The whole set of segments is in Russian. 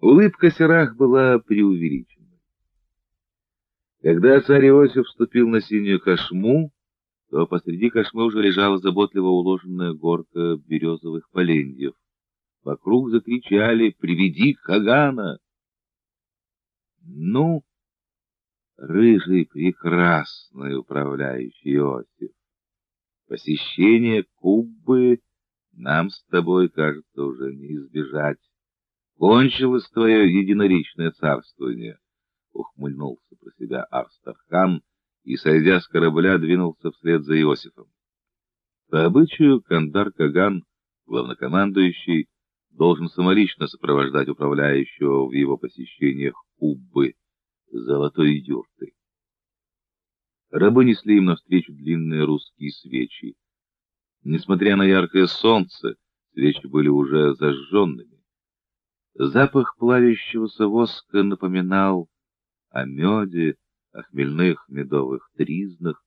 Улыбка Серах была преувеличенной. Когда царь Иосиф вступил на синюю кошму, то посреди кошмы уже лежала заботливо уложенная горка березовых поленьев. Вокруг закричали «Приведи Кагана!» Ну, рыжий прекрасный управляющий Иосиф, посещение Кубы нам с тобой, кажется, уже не избежать. Кончилось твое единоричное царствование, — ухмыльнулся про себя Арстархан и, сойдя с корабля, двинулся вслед за Иосифом. По обычаю Кандар Каган, главнокомандующий, должен самолично сопровождать управляющего в его посещениях Куббы, золотой юрты. Рабы несли им навстречу длинные русские свечи. Несмотря на яркое солнце, свечи были уже зажженными. Запах плавящегося воска напоминал о меде, о хмельных медовых тризнах,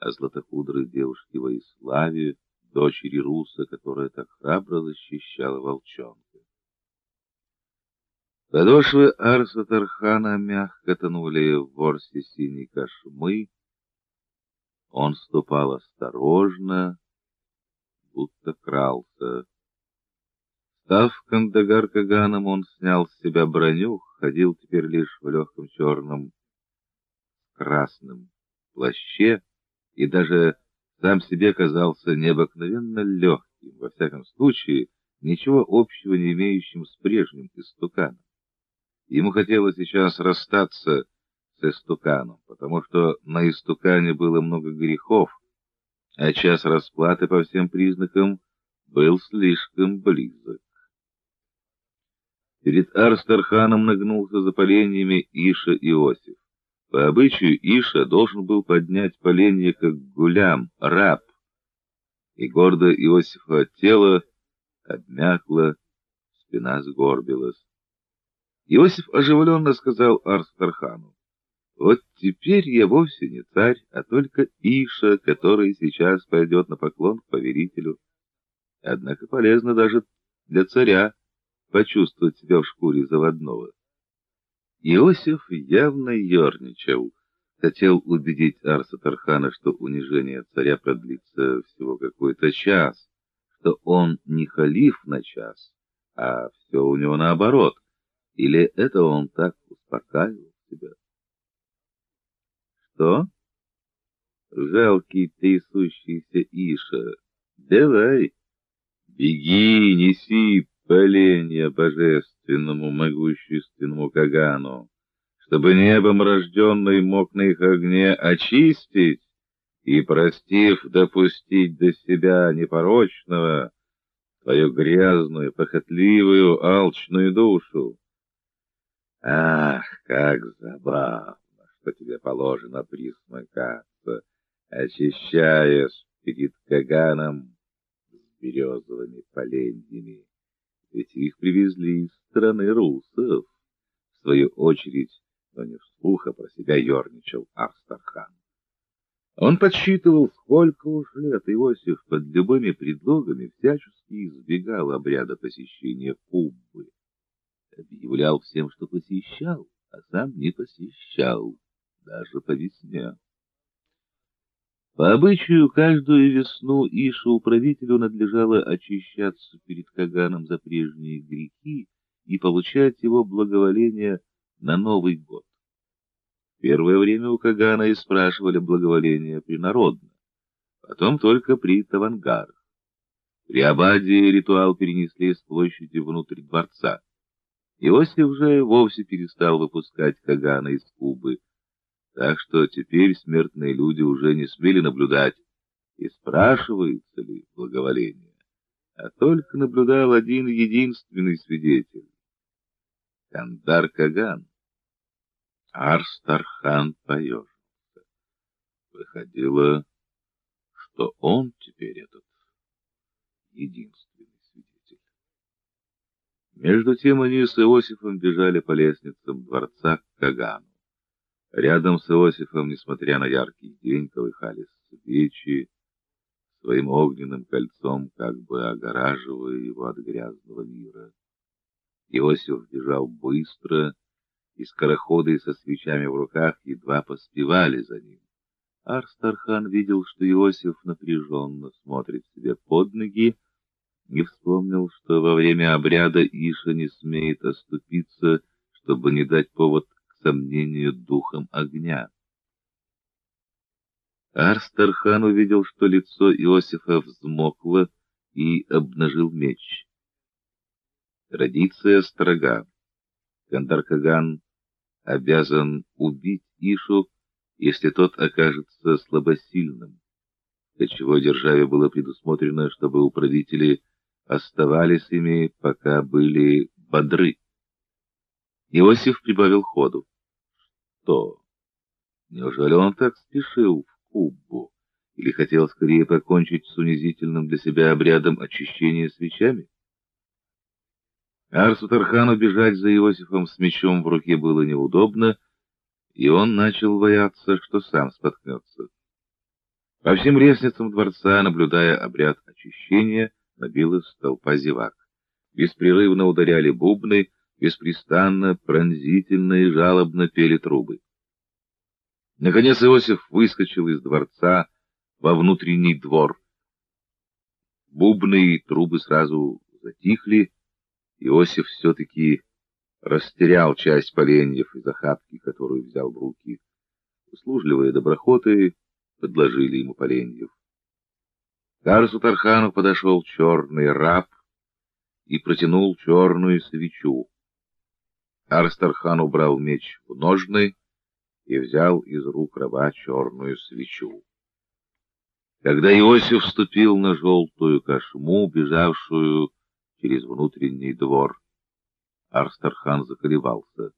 о златокудрой девушке Воиславе, дочери Руса, которая так храбро защищала волчонка. Подошвы Арса Тархана мягко тонули в ворсе синей кошмы. Он ступал осторожно, будто крался. Став Кандагар Каганом, он снял с себя броню, ходил теперь лишь в легком черном красном плаще и даже сам себе казался необыкновенно легким, во всяком случае, ничего общего не имеющим с прежним истуканом. Ему хотелось сейчас расстаться с истуканом, потому что на истукане было много грехов, а час расплаты по всем признакам был слишком близок. Перед Арстарханом нагнулся за поленьями Иша Иосиф. По обычаю Иша должен был поднять поленье, как гулям, раб. И гордо Иосифа тело обмякло, спина сгорбилась. Иосиф оживленно сказал Арстархану, «Вот теперь я вовсе не царь, а только Иша, который сейчас пойдет на поклон к повелителю. Однако полезно даже для царя почувствовать себя в шкуре заводного. Иосиф явно ерничал, хотел убедить Арса Тархана, что унижение царя продлится всего какой-то час, что он не халиф на час, а все у него наоборот, или это он так успокаивал себя? Что? Жалкий трясущийся Иша, давай, беги, неси поленья божественному могущественному Кагану, чтобы небом рожденный мог на их огне очистить и, простив, допустить до себя непорочного, твою грязную, похотливую, алчную душу. Ах, как забавно, что тебе положено присмыкаться, очищаясь перед Каганом с березовыми поленьями ведь их привезли из страны русов. В свою очередь, но не вслух, а про себя ерничал Арстархан. Он подсчитывал, сколько уж лет Иосиф под любыми предлогами всячески избегал обряда посещения Куббы. Объявлял всем, что посещал, а сам не посещал, даже по весне. По обычаю, каждую весну Ишу-управителю надлежало очищаться перед Каганом за прежние грехи и получать его благоволение на Новый год. Первое время у Кагана и спрашивали благоволение принародно, потом только при Тавангарах. При Абаде ритуал перенесли с площади внутрь дворца. Иосиф же вовсе перестал выпускать Кагана из Кубы, так что теперь смертные люди уже не смели наблюдать, и спрашивается ли благоволение, а только наблюдал один единственный свидетель — Кандар Каган. Арстархан поежился. Выходило, что он теперь этот единственный свидетель. Между тем они с Иосифом бежали по лестницам дворца к Кагану. Рядом с Иосифом, несмотря на яркий день, колыхались свечи, своим огненным кольцом как бы огораживая его от грязного мира. Иосиф бежал быстро, и скороходы со свечами в руках едва поспевали за ним. Арстархан видел, что Иосиф напряженно смотрит себе под ноги, и вспомнил, что во время обряда Иша не смеет оступиться, чтобы не дать повод сомнению духом огня. Арстархан увидел, что лицо Иосифа взмокло и обнажил меч. Традиция строга. Кандаркаган обязан убить Ишу, если тот окажется слабосильным, для чего державе было предусмотрено, чтобы управители оставались ими, пока были бодры. Иосиф прибавил ходу. Что? Неужели он так спешил в Куббу? Или хотел скорее покончить с унизительным для себя обрядом очищения свечами? Арсу Тархану бежать за Иосифом с мечом в руке было неудобно, и он начал бояться, что сам споткнется. По всем лестницам дворца, наблюдая обряд очищения, набилась толпа зевак. Беспрерывно ударяли бубны, беспрестанно, пронзительно и жалобно пели трубы. Наконец Иосиф выскочил из дворца во внутренний двор. Бубны и трубы сразу затихли. Иосиф все-таки растерял часть поленьев из охапки, которую взял в руки. Услужливые доброхоты подложили ему поленьев. К Тархану подошел черный раб и протянул черную свечу. Арс Тархан убрал меч в ножны и взял из рук раба черную свечу. Когда Иосиф вступил на желтую кошму, бежавшую через внутренний двор, Арстархан заколебался.